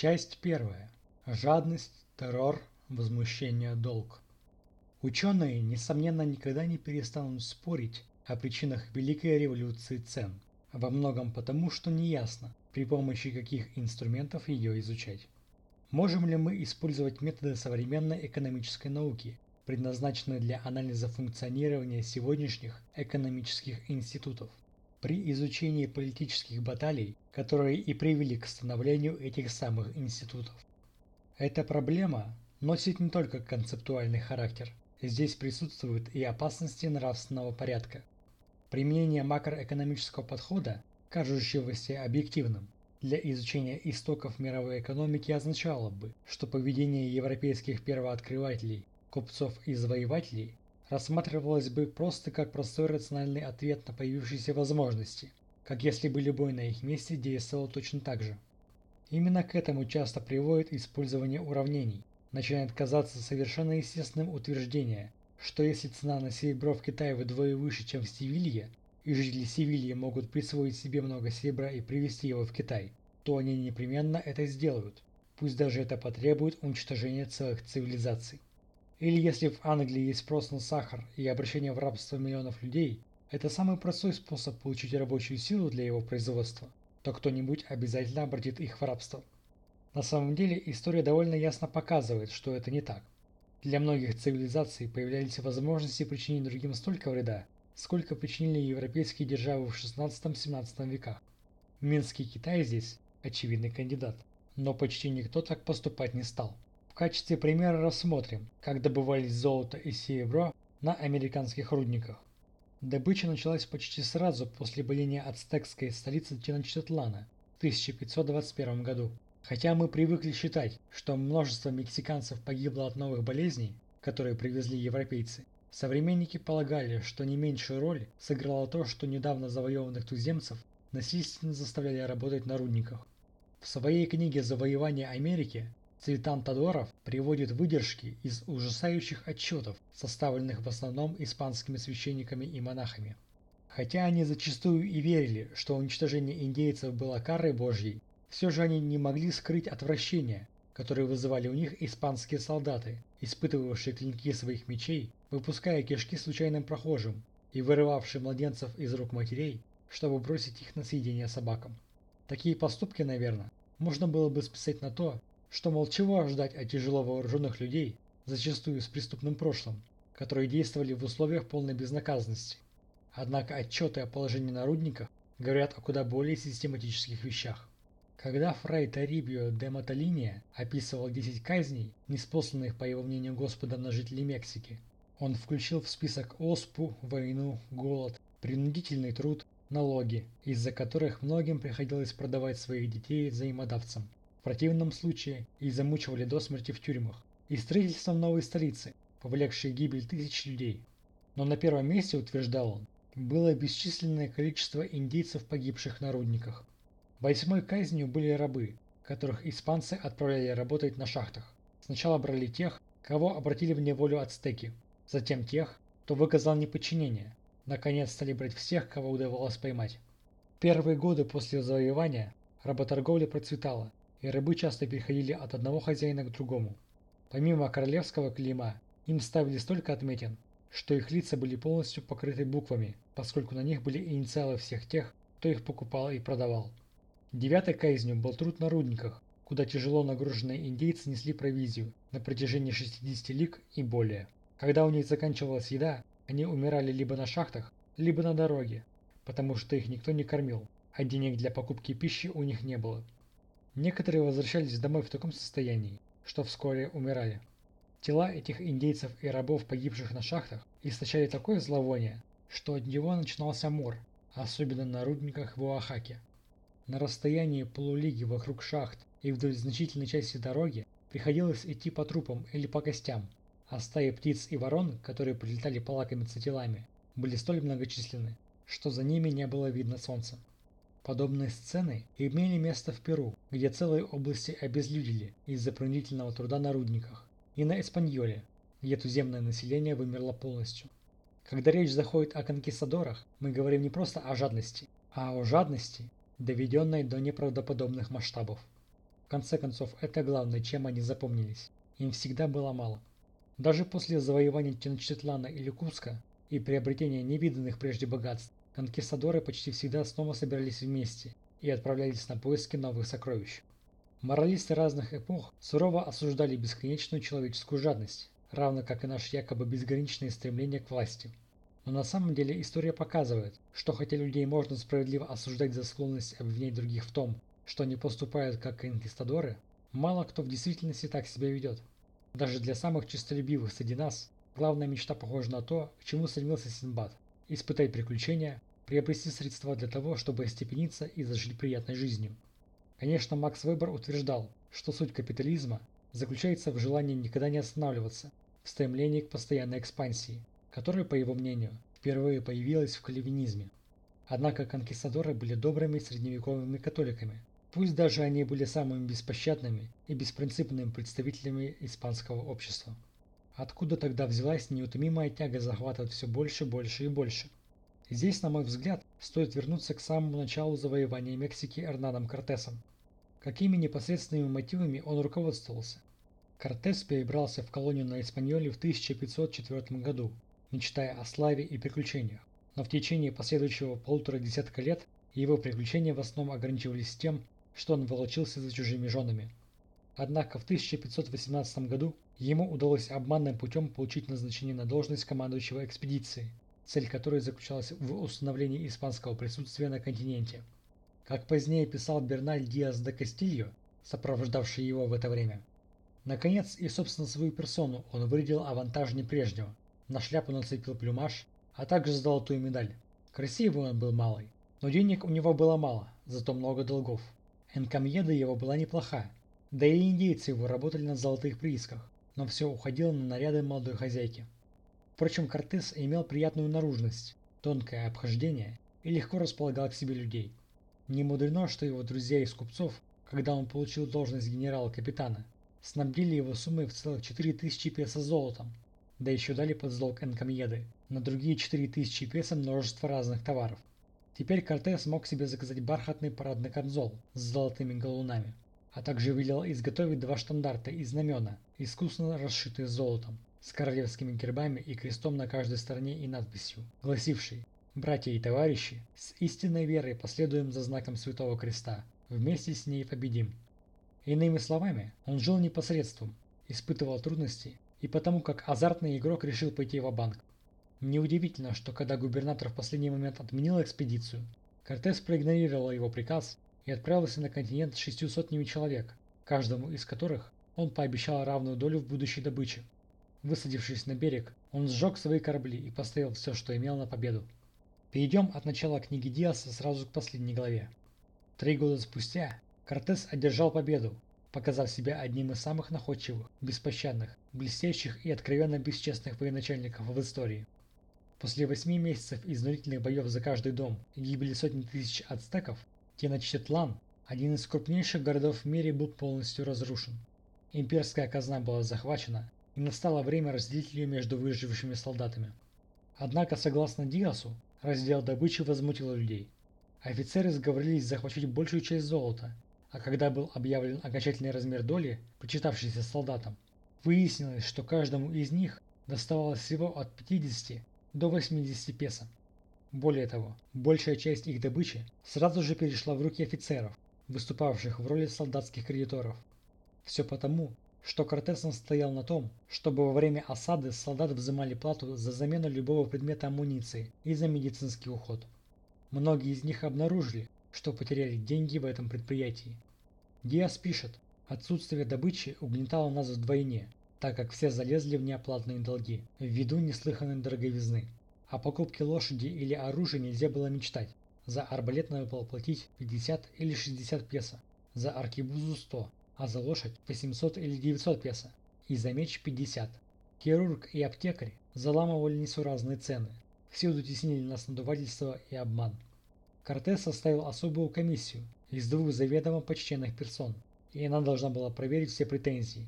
Часть первая. Жадность, террор, возмущение, долг. Ученые, несомненно, никогда не перестанут спорить о причинах Великой революции цен, во многом потому, что неясно, при помощи каких инструментов ее изучать. Можем ли мы использовать методы современной экономической науки, предназначенные для анализа функционирования сегодняшних экономических институтов? При изучении политических баталий, которые и привели к становлению этих самых институтов. Эта проблема носит не только концептуальный характер, здесь присутствуют и опасности нравственного порядка. Применение макроэкономического подхода, кажущегося объективным, для изучения истоков мировой экономики означало бы, что поведение европейских первооткрывателей, купцов и завоевателей рассматривалось бы просто как простой рациональный ответ на появившиеся возможности, как если бы любой на их месте действовал точно так же. Именно к этому часто приводит использование уравнений. Начинает казаться совершенно естественным утверждение, что если цена на серебро в Китае вдвое выше, чем в Севилье, и жители Севильи могут присвоить себе много серебра и привезти его в Китай, то они непременно это сделают, пусть даже это потребует уничтожения целых цивилизаций. Или если в Англии есть спрос на сахар и обращение в рабство миллионов людей, это самый простой способ получить рабочую силу для его производства, то кто-нибудь обязательно обратит их в рабство. На самом деле история довольно ясно показывает, что это не так. Для многих цивилизаций появлялись возможности причинить другим столько вреда, сколько причинили европейские державы в 16-17 веках. Минский Китай здесь очевидный кандидат, но почти никто так поступать не стал качестве примера рассмотрим, как добывались золото и серебро на американских рудниках. Добыча началась почти сразу после падения ацтекской столицы Теночтитлана в 1521 году. Хотя мы привыкли считать, что множество мексиканцев погибло от новых болезней, которые привезли европейцы, современники полагали, что не меньшую роль сыграло то, что недавно завоеванных туземцев насильственно заставляли работать на рудниках. В своей книге «Завоевание Америки» Цветан Тодоров приводит выдержки из ужасающих отчетов, составленных в основном испанскими священниками и монахами. Хотя они зачастую и верили, что уничтожение индейцев было карой Божьей, все же они не могли скрыть отвращение, которое вызывали у них испанские солдаты, испытывавшие клинки своих мечей, выпуская кишки случайным прохожим и вырывавшие младенцев из рук матерей, чтобы бросить их на съедение собакам. Такие поступки, наверное, можно было бы списать на то, что, мол, чего ждать от тяжело вооруженных людей, зачастую с преступным прошлым, которые действовали в условиях полной безнаказанности. Однако отчеты о положении на рудниках говорят о куда более систематических вещах. Когда Фрай Тарибио де Маталиния описывал 10 казней, неспосланных по его мнению Господом на жителей Мексики, он включил в список оспу, войну, голод, принудительный труд, налоги, из-за которых многим приходилось продавать своих детей взаимодавцам противном случае их замучивали до смерти в тюрьмах, и строительством новой столицы, повлекшей гибель тысяч людей. Но на первом месте, утверждал он, было бесчисленное количество индейцев, погибших на рудниках. Восьмой казнью были рабы, которых испанцы отправляли работать на шахтах. Сначала брали тех, кого обратили в неволю ацтеки, затем тех, кто выказал неподчинение, наконец стали брать всех, кого удавалось поймать. В первые годы после завоевания работорговля процветала, и рабы часто переходили от одного хозяина к другому. Помимо королевского клейма, им ставили столько отметин, что их лица были полностью покрыты буквами, поскольку на них были инициалы всех тех, кто их покупал и продавал. Девятой казнью был труд на рудниках, куда тяжело нагруженные индейцы несли провизию на протяжении 60 лиг и более. Когда у них заканчивалась еда, они умирали либо на шахтах, либо на дороге, потому что их никто не кормил, а денег для покупки пищи у них не было. Некоторые возвращались домой в таком состоянии, что вскоре умирали. Тела этих индейцев и рабов, погибших на шахтах, источали такое зловоние, что от него начинался мор, особенно на рудниках в Оахаке. На расстоянии полулиги вокруг шахт и вдоль значительной части дороги приходилось идти по трупам или по костям, а стаи птиц и ворон, которые прилетали полакомиться телами, были столь многочисленны, что за ними не было видно солнца. Подобные сцены имели место в Перу, где целые области обезлюдили из-за принудительного труда на рудниках, и на Эспаньоле, где туземное население вымерло полностью. Когда речь заходит о конкистадорах, мы говорим не просто о жадности, а о жадности, доведенной до неправдоподобных масштабов. В конце концов, это главное, чем они запомнились. Им всегда было мало. Даже после завоевания Тенчетлана или Куска и приобретения невиданных прежде богатств, конкистадоры почти всегда снова собирались вместе и отправлялись на поиски новых сокровищ. Моралисты разных эпох сурово осуждали бесконечную человеческую жадность, равно как и наше якобы безграничное стремление к власти. Но на самом деле история показывает, что хотя людей можно справедливо осуждать за склонность обвинять других в том, что они поступают как конкистадоры, мало кто в действительности так себя ведет. Даже для самых честолюбивых среди нас главная мечта похожа на то, к чему стремился Синбад – испытать приключения, приобрести средства для того, чтобы остепениться и зажить приятной жизнью. Конечно, Макс Вебер утверждал, что суть капитализма заключается в желании никогда не останавливаться, в стремлении к постоянной экспансии, которая, по его мнению, впервые появилась в кальвинизме. Однако конкистадоры были добрыми средневековыми католиками, пусть даже они были самыми беспощадными и беспринципными представителями испанского общества. Откуда тогда взялась неутомимая тяга захватывать все больше, больше и больше? Здесь, на мой взгляд, стоит вернуться к самому началу завоевания Мексики Эрнаном Кортесом. Какими непосредственными мотивами он руководствовался? Кортес перебрался в колонию на Испаньоле в 1504 году, мечтая о славе и приключениях. Но в течение последующего полутора десятка лет его приключения в основном ограничивались тем, что он волочился за чужими женами. Однако в 1518 году ему удалось обманным путем получить назначение на должность командующего экспедиции – цель которой заключалась в установлении испанского присутствия на континенте. Как позднее писал Берналь Диас де Кастильо, сопровождавший его в это время. Наконец, и собственно свою персону он вырядил авантажнее прежнего. На шляпу нацепил плюмаж, а также золотую медаль. Красивый он был малый, но денег у него было мало, зато много долгов. Энкамьеда его была неплоха, да и индейцы его работали на золотых приисках, но все уходило на наряды молодой хозяйки. Впрочем, Кортес имел приятную наружность, тонкое обхождение и легко располагал к себе людей. Не мудрено, что его друзья из купцов, когда он получил должность генерала-капитана, снабдили его суммой в целых 4000 песо золотом, да еще дали под залог Энкамьеды, на другие 4000 песо множество разных товаров. Теперь Кортес мог себе заказать бархатный парадный камзол с золотыми галунами, а также велел изготовить два штандарта и знамена, искусно расшитые золотом с королевскими гербами и крестом на каждой стороне и надписью, гласившей «Братья и товарищи, с истинной верой последуем за знаком Святого Креста, вместе с ней победим». Иными словами, он жил непосредством, испытывал трудности и потому как азартный игрок решил пойти в банк Неудивительно, что когда губернатор в последний момент отменил экспедицию, Кортес проигнорировал его приказ и отправился на континент с шестью сотнями человек, каждому из которых он пообещал равную долю в будущей добыче. Высадившись на берег, он сжег свои корабли и поставил все, что имел на победу. Перейдем от начала книги Диаса сразу к последней главе. Три года спустя Кортес одержал победу, показав себя одним из самых находчивых, беспощадных, блестящих и откровенно бесчестных военачальников в истории. После восьми месяцев изнурительных боев за каждый дом и гибели сотни тысяч ацтеков, Теночтетлан, один из крупнейших городов в мире, был полностью разрушен. Имперская казна была захвачена, и настало время разделить ее между выжившими солдатами. Однако, согласно Диасу, раздел добычи возмутил людей. Офицеры сговорились захватить большую часть золота, а когда был объявлен окончательный размер доли, причитавшейся солдатам, выяснилось, что каждому из них доставалось всего от 50 до 80 песо. Более того, большая часть их добычи сразу же перешла в руки офицеров, выступавших в роли солдатских кредиторов. Все потому, что Кортес настоял на том, чтобы во время осады солдаты взимали плату за замену любого предмета амуниции и за медицинский уход. Многие из них обнаружили, что потеряли деньги в этом предприятии. Диас пишет, отсутствие добычи угнетало нас вдвойне, так как все залезли в неоплатные долги, ввиду неслыханной дороговизны. О покупке лошади или оружия нельзя было мечтать. За арбалет надо было платить 50 или 60 песо, за аркебузу 100, а за лошадь 800 или 900 песо, и за меч 50. Хирург и аптекарь заламывали несуразные цены, всюду теснили нас надувательство и обман. Кортес составил особую комиссию из двух заведомо почтенных персон, и она должна была проверить все претензии.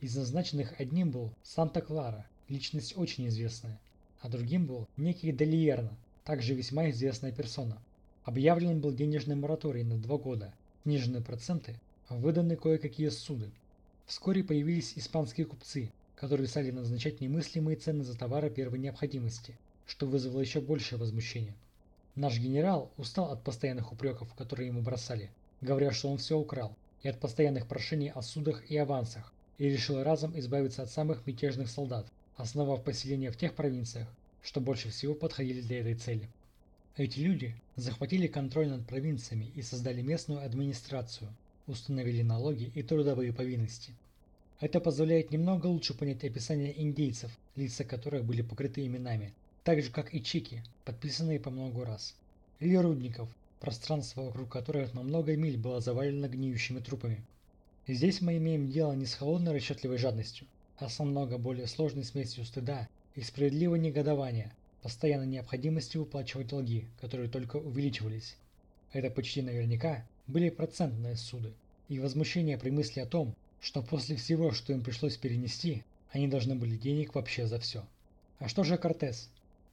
Из назначенных одним был Санта-Клара, личность очень известная, а другим был некий Делиерна, также весьма известная персона. Объявлен был денежный мораторий на два года, сниженные проценты выданы кое-какие суды. Вскоре появились испанские купцы, которые стали назначать немыслимые цены за товары первой необходимости, что вызвало еще большее возмущение. Наш генерал устал от постоянных упреков, которые ему бросали, говоря, что он все украл, и от постоянных прошений о судах и авансах, и решил разом избавиться от самых мятежных солдат, основав поселения в тех провинциях, что больше всего подходили для этой цели. Эти люди захватили контроль над провинциями и создали местную администрацию, установили налоги и трудовые повинности. Это позволяет немного лучше понять описание индейцев, лица которых были покрыты именами, так же как и чеки, подписанные по много раз. Или рудников, пространство вокруг которых на много миль было завалено гниющими трупами. Здесь мы имеем дело не с холодной расчетливой жадностью, а с намного более сложной смесью стыда и справедливого негодования, постоянной необходимостью уплачивать долги, которые только увеличивались. Это почти наверняка были процентные суды, и возмущение при мысли о том, что после всего, что им пришлось перенести, они должны были денег вообще за все. А что же Кортес?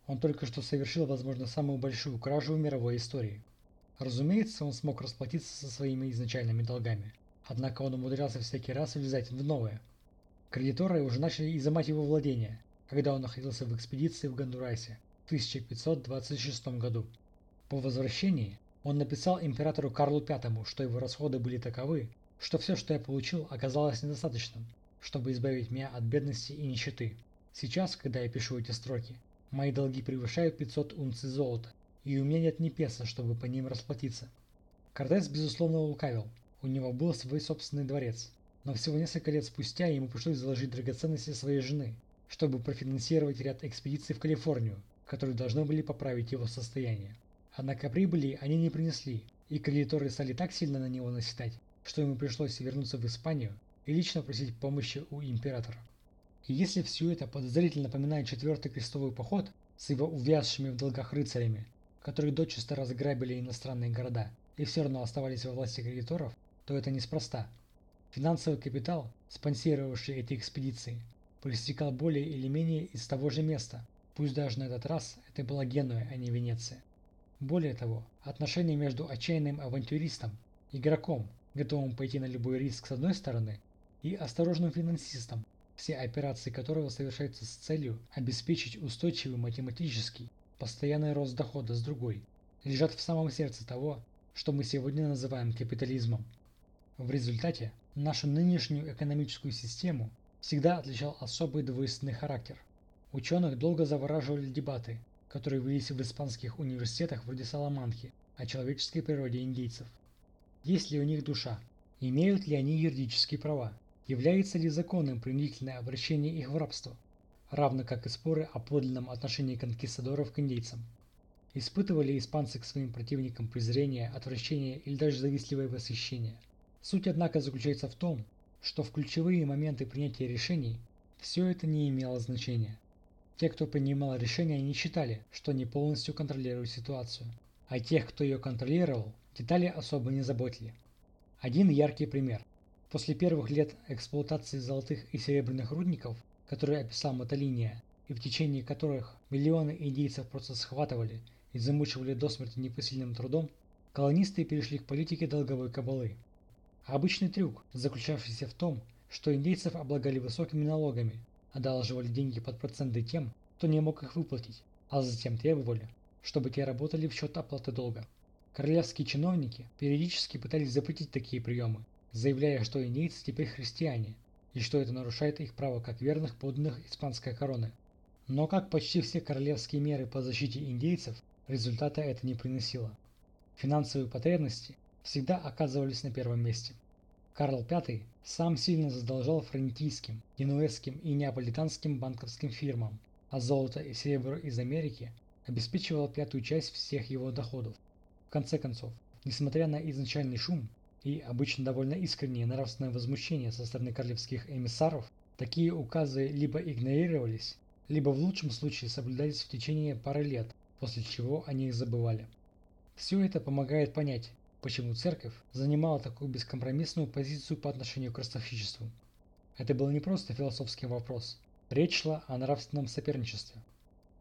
Он только что совершил, возможно, самую большую кражу в мировой истории. Разумеется, он смог расплатиться со своими изначальными долгами, однако он умудрялся всякий раз влезать в новые. Кредиторы уже начали изымать его владения, когда он находился в экспедиции в Гондурасе в 1526 году. По возвращении он написал императору Карлу V, что его расходы были таковы, что все, что я получил, оказалось недостаточным, чтобы избавить меня от бедности и нищеты. Сейчас, когда я пишу эти строки, мои долги превышают 500 унций золота, и у меня нет ни песа, чтобы по ним расплатиться. Кортес, безусловно, лукавил. У него был свой собственный дворец, но всего несколько лет спустя ему пришлось заложить драгоценности своей жены, чтобы профинансировать ряд экспедиций в Калифорнию, которые должны были поправить его состояние. Однако прибыли они не принесли, и кредиторы стали так сильно на него наседать, что ему пришлось вернуться в Испанию и лично просить помощи у императора. И если все это подозрительно напоминает четвертый крестовый поход с его увязшими в долгах рыцарями, которые дочисто разграбили иностранные города и все равно оставались во власти кредиторов, то это неспроста. Финансовый капитал, спонсировавший эти экспедиции, проистекал более или менее из того же места, пусть даже на этот раз это была Генуя, а не Венеция. Более того, отношения между отчаянным авантюристом, игроком, готовым пойти на любой риск с одной стороны, и осторожным финансистом, все операции которого совершаются с целью обеспечить устойчивый математический, постоянный рост дохода с другой, лежат в самом сердце того, что мы сегодня называем капитализмом. В результате нашу нынешнюю экономическую систему всегда отличал особый двойственный характер. Ученых долго завораживали дебаты, которые велись в испанских университетах вроде Саламанхи о человеческой природе индейцев. Есть ли у них душа? Имеют ли они юридические права? Является ли законным принудительное обращение их в рабство? Равно как и споры о подлинном отношении конкистадоров к индейцам. Испытывали испанцы к своим противникам презрение, отвращение или даже завистливое восхищение. Суть, однако, заключается в том, что в ключевые моменты принятия решений все это не имело значения. Те, кто принимал решения, не считали, что они полностью контролируют ситуацию, а тех, кто ее контролировал, детали особо не заботили. Один яркий пример. После первых лет эксплуатации золотых и серебряных рудников, которые описал Мотолиния, и в течение которых миллионы индейцев просто схватывали и замучивали до смерти непосильным трудом, колонисты перешли к политике долговой кабалы. Обычный трюк, заключавшийся в том, что индейцев облагали высокими налогами, одалживали деньги под проценты тем, кто не мог их выплатить, а затем требовали, чтобы те работали в счет оплаты долга. Королевские чиновники периодически пытались запретить такие приемы, заявляя, что индейцы теперь христиане, и что это нарушает их право как верных подданных испанской короны. Но как почти все королевские меры по защите индейцев, результата это не приносило. Финансовые потребности всегда оказывались на первом месте. Карл V сам сильно задолжал френтийским, генуэзским и неаполитанским банковским фирмам, а золото и серебро из Америки обеспечивало пятую часть всех его доходов. В конце концов, несмотря на изначальный шум и обычно довольно искреннее нравственное возмущение со стороны королевских эмиссаров, такие указы либо игнорировались, либо в лучшем случае соблюдались в течение пары лет, после чего они их забывали. Все это помогает понять, почему церковь занимала такую бескомпромиссную позицию по отношению к ростовщичеству. Это был не просто философский вопрос. Речь шла о нравственном соперничестве.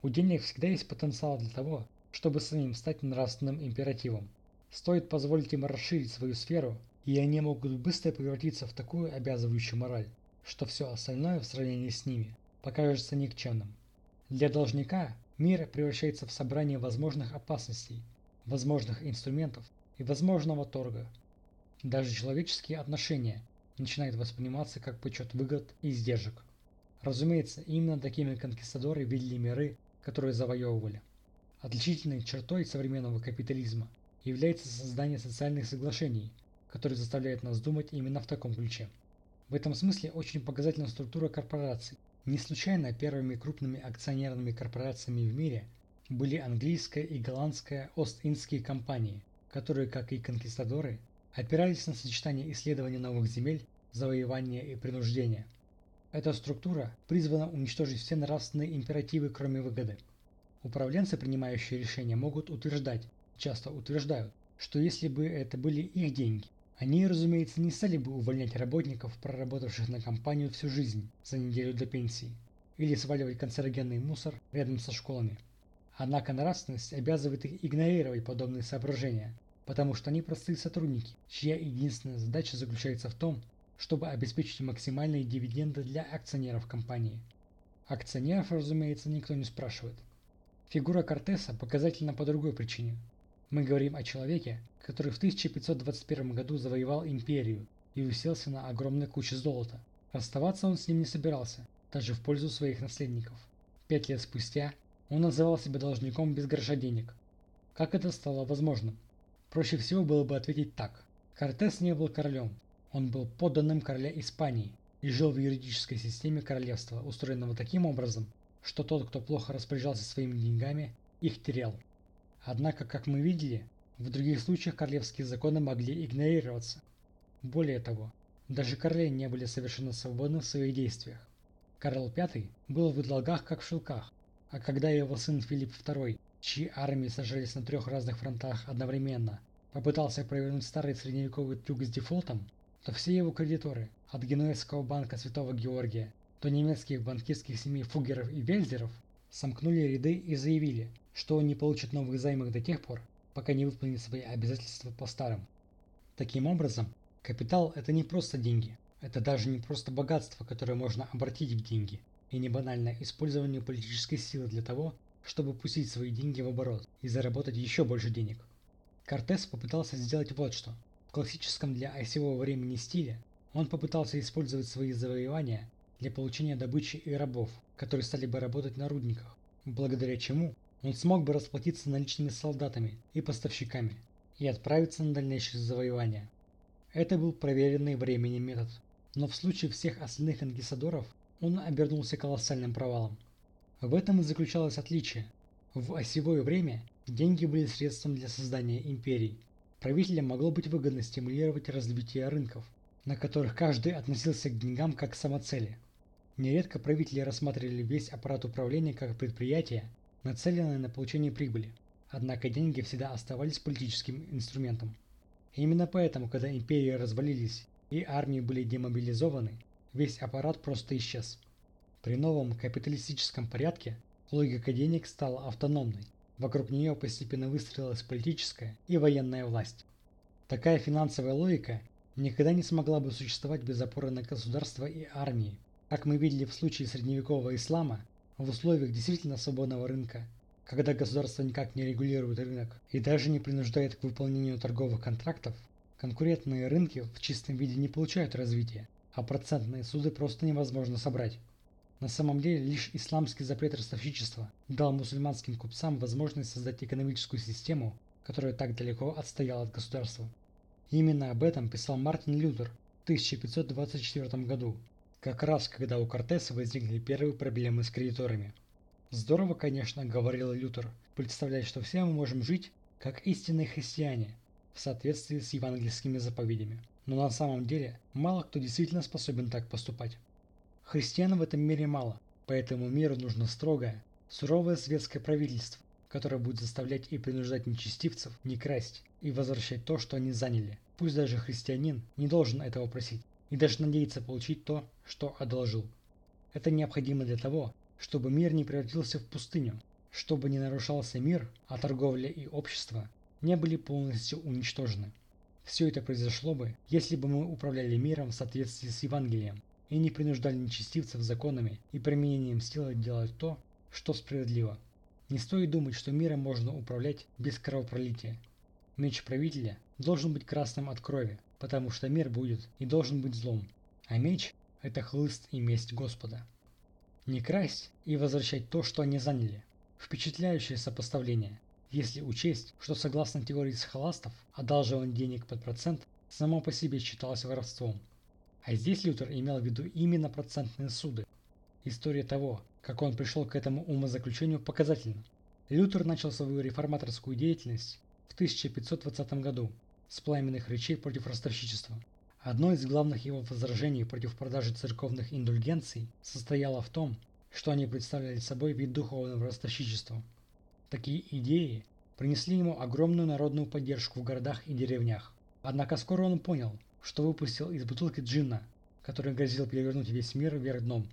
У денег всегда есть потенциал для того, чтобы самим стать нравственным императивом. Стоит позволить им расширить свою сферу, и они могут быстро превратиться в такую обязывающую мораль, что все остальное в сравнении с ними покажется никчемным. Для должника мир превращается в собрание возможных опасностей, возможных инструментов и возможного торга. Даже человеческие отношения начинают восприниматься как почет выгод и издержек. Разумеется, именно такими конкистадоры видели миры, которые завоевывали. Отличительной чертой современного капитализма является создание социальных соглашений, которые заставляют нас думать именно в таком ключе. В этом смысле очень показательна структура корпораций. Не случайно первыми крупными акционерными корпорациями в мире были английская и голландская Ост-Индские компании, которые, как и конкистадоры, опирались на сочетание исследования новых земель, завоевания и принуждения. Эта структура призвана уничтожить все нравственные императивы, кроме выгоды. Управленцы, принимающие решения, могут утверждать, часто утверждают, что если бы это были их деньги, они, разумеется, не стали бы увольнять работников, проработавших на компанию всю жизнь за неделю до пенсии, или сваливать канцерогенный мусор рядом со школами. Однако нравственность обязывает их игнорировать подобные соображения, потому что они простые сотрудники, чья единственная задача заключается в том, чтобы обеспечить максимальные дивиденды для акционеров компании. Акционеров, разумеется, никто не спрашивает. Фигура Кортеса показательна по другой причине. Мы говорим о человеке, который в 1521 году завоевал империю и уселся на огромной куче золота. Расставаться он с ним не собирался, даже в пользу своих наследников. Пять лет спустя он называл себя должником без гроша денег. Как это стало возможным? Проще всего было бы ответить так. Кортес не был королем, он был подданным короля Испании и жил в юридической системе королевства, устроенного таким образом, что тот, кто плохо распоряжался своими деньгами, их терял. Однако, как мы видели, в других случаях королевские законы могли игнорироваться. Более того, даже короли не были совершенно свободны в своих действиях. Карл V был в долгах как в шелках, а когда его сын Филипп II чьи армии сражались на трех разных фронтах одновременно, попытался провернуть старый средневековый трюк с дефолтом, то все его кредиторы, от Генуэзского банка Святого Георгия до немецких банкирских семей Фугеров и Вельзеров, сомкнули ряды и заявили, что не получит новых займов до тех пор, пока не выполнит свои обязательства по старым. Таким образом, капитал – это не просто деньги, это даже не просто богатство, которое можно обратить в деньги, и не банальное использование политической силы для того, чтобы пустить свои деньги в оборот и заработать еще больше денег. Кортес попытался сделать вот что. В классическом для осевого времени стиле он попытался использовать свои завоевания для получения добычи и рабов, которые стали бы работать на рудниках, благодаря чему он смог бы расплатиться наличными солдатами и поставщиками и отправиться на дальнейшее завоевание. Это был проверенный временем метод, но в случае всех остальных конкистадоров он обернулся колоссальным провалом. В этом и заключалось отличие. В осевое время деньги были средством для создания империй. Правителям могло быть выгодно стимулировать развитие рынков, на которых каждый относился к деньгам как к самоцели. Нередко правители рассматривали весь аппарат управления как предприятие, нацеленное на получение прибыли. Однако деньги всегда оставались политическим инструментом. И именно поэтому, когда империи развалились и армии были демобилизованы, весь аппарат просто исчез. При новом капиталистическом порядке логика денег стала автономной. Вокруг нее постепенно выстроилась политическая и военная власть. Такая финансовая логика никогда не смогла бы существовать без опоры на государство и армии. Как мы видели в случае средневекового ислама, в условиях действительно свободного рынка, когда государство никак не регулирует рынок и даже не принуждает к выполнению торговых контрактов, конкурентные рынки в чистом виде не получают развития, а процентные суды просто невозможно собрать. На самом деле лишь исламский запрет ростовщичества дал мусульманским купцам возможность создать экономическую систему, которая так далеко отстояла от государства. Именно об этом писал Мартин Лютер в 1524 году, как раз когда у Кортеса возникли первые проблемы с кредиторами. Здорово, конечно, говорил Лютер, представлять, что все мы можем жить как истинные христиане, в соответствии с евангельскими заповедями. Но на самом деле мало кто действительно способен так поступать. Христиан в этом мире мало, поэтому миру нужно строгое, суровое светское правительство, которое будет заставлять и принуждать нечестивцев не красть и возвращать то, что они заняли. Пусть даже христианин не должен этого просить и даже надеяться получить то, что одолжил. Это необходимо для того, чтобы мир не превратился в пустыню, чтобы не нарушался мир, а торговля и общество не были полностью уничтожены. Все это произошло бы, если бы мы управляли миром в соответствии с Евангелием и не принуждали нечестивцев законами и применением силы делать то, что справедливо. Не стоит думать, что миром можно управлять без кровопролития. Меч правителя должен быть красным от крови, потому что мир будет и должен быть злом, а меч – это хлыст и месть Господа. Не красть и возвращать то, что они заняли. Впечатляющее сопоставление, если учесть, что согласно теории схоластов, одалживание денег под процент само по себе считалось воровством. А здесь Лютер имел в виду именно процентные суды. История того, как он пришел к этому умозаключению, показательна. Лютер начал свою реформаторскую деятельность в 1520 году с пламенных речей против ростовщичества. Одно из главных его возражений против продажи церковных индульгенций состояло в том, что они представляли собой вид духовного ростовщичества. Такие идеи принесли ему огромную народную поддержку в городах и деревнях. Однако скоро он понял, что выпустил из бутылки джинна, который грозил перевернуть весь мир вверх дном.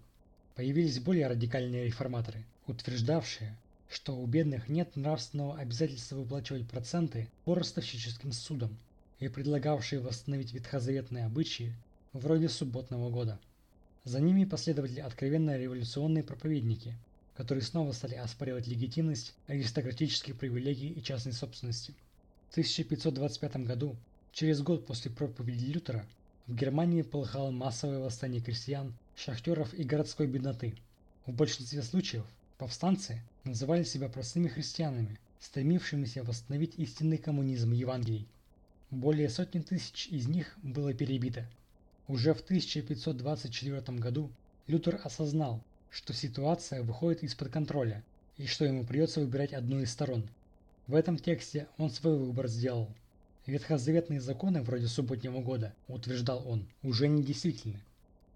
Появились более радикальные реформаторы, утверждавшие, что у бедных нет нравственного обязательства выплачивать проценты по ростовщическим судам и предлагавшие восстановить ветхозаветные обычаи вроде субботного года. За ними последовали откровенно революционные проповедники, которые снова стали оспаривать легитимность аристократических привилегий и частной собственности. В 1525 году, через год после проповеди Лютера, в Германии полыхало массовое восстание крестьян, шахтеров и городской бедноты. В большинстве случаев повстанцы называли себя простыми христианами, стремившимися восстановить истинный коммунизм Евангелий. Более сотни тысяч из них было перебито. Уже в 1524 году Лютер осознал, что ситуация выходит из-под контроля и что ему придется выбирать одну из сторон. В этом тексте он свой выбор сделал. Ветхозаветные законы вроде субботнего года, утверждал он, уже не действительны.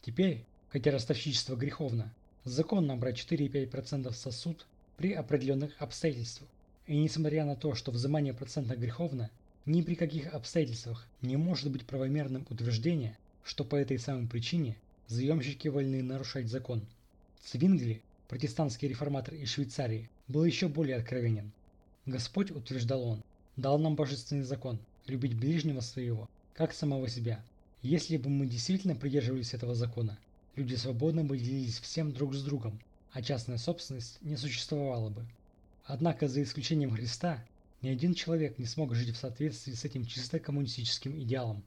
Теперь, хотя ростовщичество греховно, законно брать 4,5% в сосуд при определенных обстоятельствах. И несмотря на то, что взимание процента греховно, ни при каких обстоятельствах не может быть правомерным утверждение, что по этой самой причине заемщики вольны нарушать закон. Цвингли, протестантский реформатор из Швейцарии, был еще более откровенен. Господь, утверждал он, дал нам божественный закон – любить ближнего своего, как самого себя. Если бы мы действительно придерживались этого закона, люди свободно бы делились всем друг с другом, а частная собственность не существовала бы. Однако за исключением Христа ни один человек не смог жить в соответствии с этим чисто коммунистическим идеалом.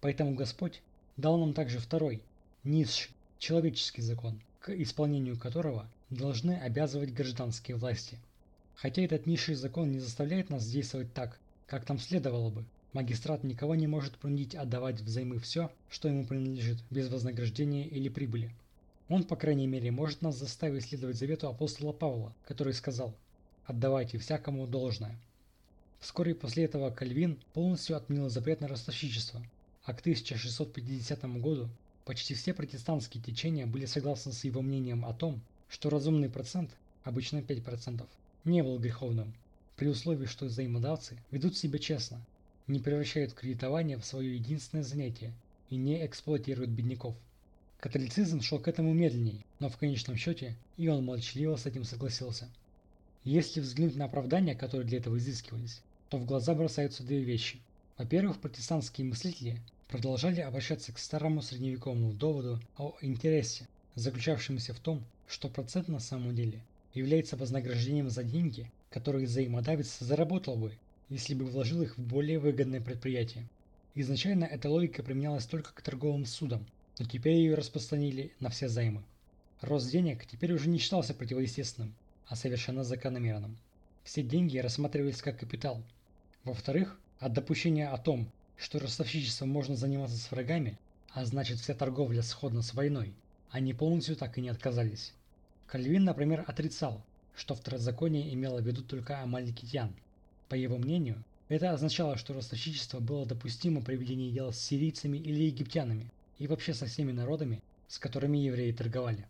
Поэтому Господь дал нам также второй, низший, человеческий закон, к исполнению которого должны обязывать гражданские власти. Хотя этот низший закон не заставляет нас действовать так, как нам следовало бы, магистрат никого не может принудить отдавать взаймы все, что ему принадлежит, без вознаграждения или прибыли. Он, по крайней мере, может нас заставить следовать завету апостола Павла, который сказал «Отдавайте всякому должное». Вскоре после этого Кальвин полностью отменил запрет на ростовщичество, а к 1650 году почти все протестантские течения были согласны с его мнением о том, что разумный процент, обычно 5%, не был греховным, при условии, что взаимодавцы ведут себя честно, не превращают кредитование в свое единственное занятие и не эксплуатируют бедняков. Католицизм шел к этому медленней, но в конечном счете и он молчаливо с этим согласился. Если взглянуть на оправдания, которые для этого изыскивались, то в глаза бросаются две вещи. Во-первых, протестантские мыслители продолжали обращаться к старому средневековому доводу о интересе, заключавшемуся в том, что процент на самом деле является вознаграждением за деньги, которые взаимодавец заработал бы, если бы вложил их в более выгодное предприятие. Изначально эта логика применялась только к торговым судам, но теперь ее распространили на все займы. Рост денег теперь уже не считался противоестественным, а совершенно закономерным. Все деньги рассматривались как капитал – во-вторых, от допущения о том, что ростовщичеством можно заниматься с врагами, а значит вся торговля сходна с войной, они полностью так и не отказались. Кальвин, например, отрицал, что второзаконие имело в виду только амаликитян. По его мнению, это означало, что ростовщичество было допустимо при ведении дел с сирийцами или египтянами и вообще со всеми народами, с которыми евреи торговали.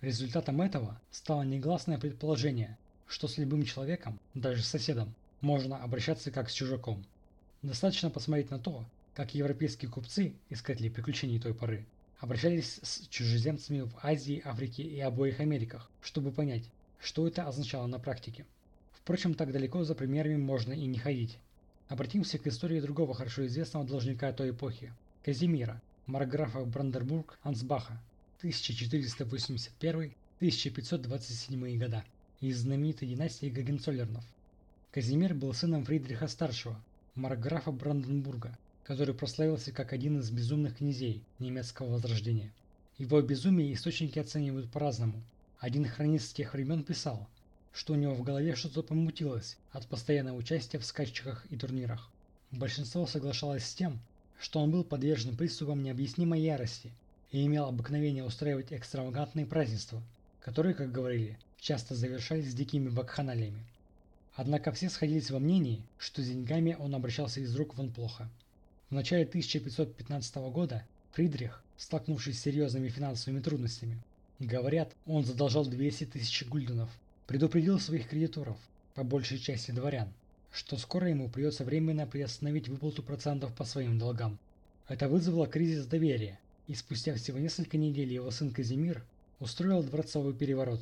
Результатом этого стало негласное предположение, что с любым человеком, даже с соседом, можно обращаться как с чужаком. Достаточно посмотреть на то, как европейские купцы, искатели приключений той поры, обращались с чужеземцами в Азии, Африке и обоих Америках, чтобы понять, что это означало на практике. Впрочем, так далеко за примерами можно и не ходить. обратимся к истории другого хорошо известного должника той эпохи – Казимира, марграфа Брандербург-Ансбаха, 1481-1527 года, из знаменитой династии Гагенцоллернов. Казимир был сыном Фридриха Старшего, марграфа Бранденбурга, который прославился как один из безумных князей немецкого возрождения. Его безумие источники оценивают по-разному. Один хронист тех времен писал, что у него в голове что-то помутилось от постоянного участия в скачках и турнирах. Большинство соглашалось с тем, что он был подвержен приступам необъяснимой ярости и имел обыкновение устраивать экстравагантные празднества, которые, как говорили, часто завершались дикими бакханалиями. Однако все сходились во мнении, что с деньгами он обращался из рук вон плохо. В начале 1515 года Фридрих, столкнувшись с серьезными финансовыми трудностями, говорят, он задолжал 200 тысяч гульденов, предупредил своих кредиторов, по большей части дворян, что скоро ему придется временно приостановить выплату процентов по своим долгам. Это вызвало кризис доверия, и спустя всего несколько недель его сын Казимир устроил дворцовый переворот.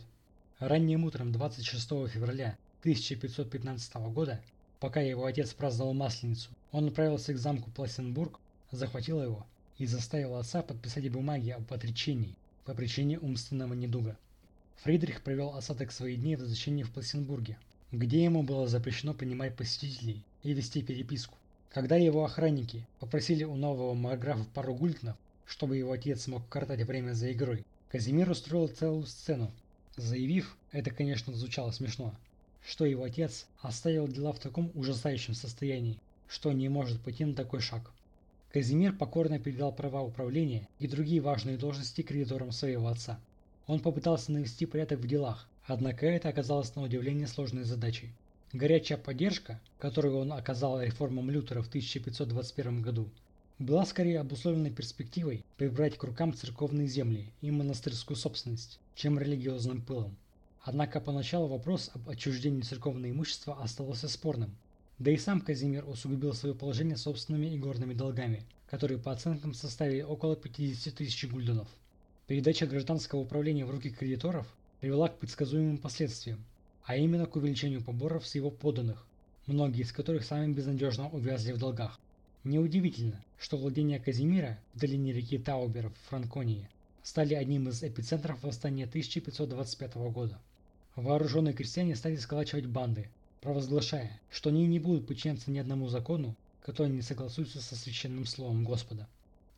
Ранним утром 26 февраля 1515 года, пока его отец праздновал Масленицу, он отправился к замку Пласенбург, захватил его и заставил отца подписать бумаги об отречении по причине умственного недуга. Фридрих провел остаток своих дней в заточении в Пласенбурге, где ему было запрещено принимать посетителей и вести переписку. Когда его охранники попросили у нового марграфа пару гультнов, чтобы его отец мог картать время за игрой, Казимир устроил целую сцену, заявив, это конечно звучало смешно, что его отец оставил дела в таком ужасающем состоянии, что не может пойти на такой шаг. Казимир покорно передал права управления и другие важные должности кредиторам своего отца. Он попытался навести порядок в делах, однако это оказалось на удивление сложной задачей. Горячая поддержка, которую он оказал реформам Лютера в 1521 году, была скорее обусловлена перспективой прибрать к рукам церковные земли и монастырскую собственность, чем религиозным пылом. Однако поначалу вопрос об отчуждении церковного имущества оставался спорным. Да и сам Казимир усугубил свое положение собственными игорными долгами, которые по оценкам составили около 50 тысяч гульденов. Передача гражданского управления в руки кредиторов привела к предсказуемым последствиям, а именно к увеличению поборов с его подданных, многие из которых сами безнадежно увязли в долгах. Неудивительно, что владения Казимира в долине реки Таубер в Франконии стали одним из эпицентров восстания 1525 года. Вооруженные крестьяне стали сколачивать банды, провозглашая, что они не будут подчиняться ни одному закону, который не согласуется со священным словом Господа.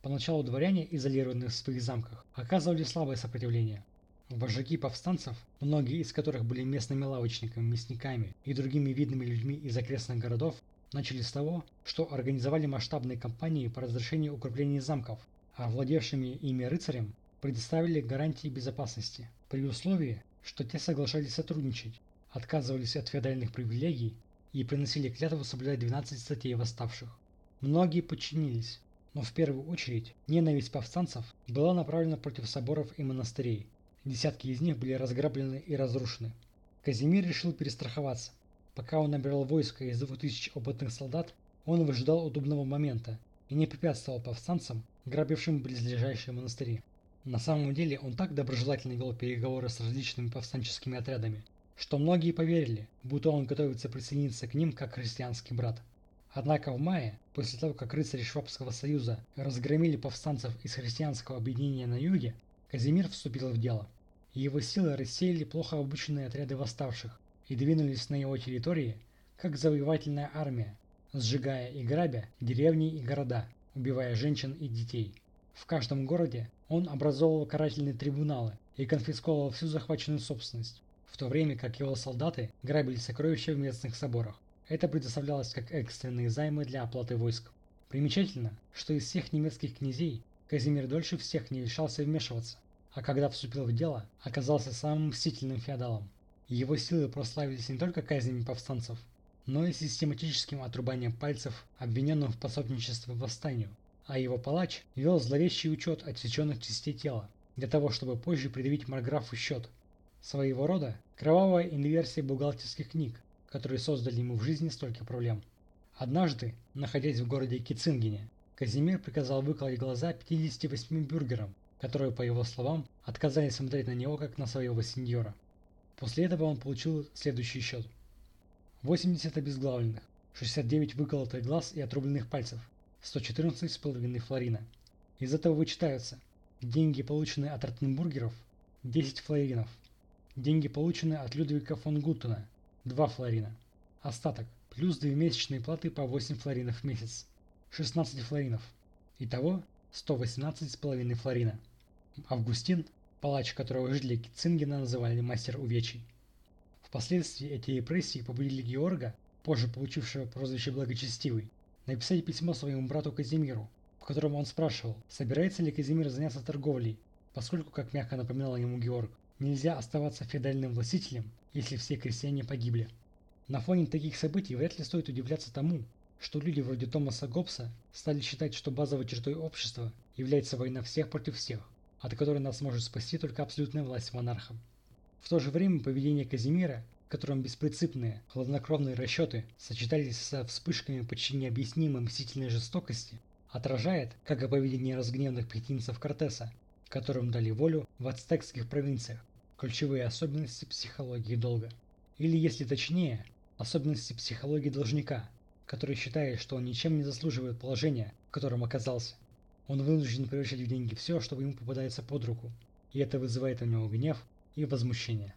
Поначалу дворяне, изолированные в своих замках, оказывали слабое сопротивление. Вожаки повстанцев, многие из которых были местными лавочниками, мясниками и другими видными людьми из окрестных городов, начали с того, что организовали масштабные кампании по разрешению укреплений замков, а владевшими ими рыцарям предоставили гарантии безопасности, при условии, что те соглашались сотрудничать, отказывались от феодальных привилегий и приносили клятву соблюдать 12 статей восставших. Многие подчинились, но в первую очередь ненависть повстанцев была направлена против соборов и монастырей. Десятки из них были разграблены и разрушены. Казимир решил перестраховаться. Пока он набирал войско из 2000 опытных солдат, он выжидал удобного момента и не препятствовал повстанцам, грабившим близлежащие монастыри. На самом деле он так доброжелательно вел переговоры с различными повстанческими отрядами, что многие поверили, будто он готовится присоединиться к ним как христианский брат. Однако в мае, после того как рыцари Швабского союза разгромили повстанцев из христианского объединения на юге, Казимир вступил в дело. Его силы рассеяли плохо обученные отряды восставших и двинулись на его территории, как завоевательная армия, сжигая и грабя деревни и города, убивая женщин и детей. В каждом городе он образовывал карательные трибуналы и конфисковывал всю захваченную собственность, в то время как его солдаты грабили сокровища в местных соборах. Это предоставлялось как экстренные займы для оплаты войск. Примечательно, что из всех немецких князей Казимир дольше всех не решался вмешиваться, а когда вступил в дело, оказался самым мстительным феодалом. Его силы прославились не только казнями повстанцев, но и систематическим отрубанием пальцев обвиненным в пособничестве восстанию, а его палач вел зловещий учет отсеченных частей тела, для того, чтобы позже предъявить Марграфу счет. Своего рода кровавая инверсия бухгалтерских книг, которые создали ему в жизни столько проблем. Однажды, находясь в городе Кицингене, Казимир приказал выколоть глаза 58 бюргерам, которые, по его словам, отказались смотреть на него как на своего сеньора. После этого он получил следующий счет. 80 обезглавленных, 69 выколотых глаз и отрубленных пальцев, 114,5 флорина. Из этого вычитаются деньги, полученные от Ротенбургеров, 10 флоринов, деньги, полученные от Людвига фон Гуттена, 2 флорина, остаток, плюс 2 месячные платы по 8 флоринов в месяц, 16 флоринов. Итого 118,5 флорина. Августин, палач которого жители Кицингена называли мастер увечий. Впоследствии эти репрессии побудили Георга, позже получившего прозвище Благочестивый, написать письмо своему брату Казимиру, в котором он спрашивал, собирается ли Казимир заняться торговлей, поскольку, как мягко напоминал ему Георг, нельзя оставаться феодальным властителем, если все крестьяне погибли. На фоне таких событий вряд ли стоит удивляться тому, что люди вроде Томаса Гоббса стали считать, что базовой чертой общества является война всех против всех, от которой нас может спасти только абсолютная власть монарха. В то же время поведение Казимира, в котором беспринципные, хладнокровные расчеты сочетались со вспышками почти необъяснимой мстительной жестокости, отражает, как и поведение разгневанных пехотинцев Кортеса, которым дали волю в ацтекских провинциях, ключевые особенности психологии долга. Или, если точнее, особенности психологии должника, который считает, что он ничем не заслуживает положения, в котором оказался. Он вынужден превращать в деньги все, что ему попадается под руку, и это вызывает у него гнев и возмущение.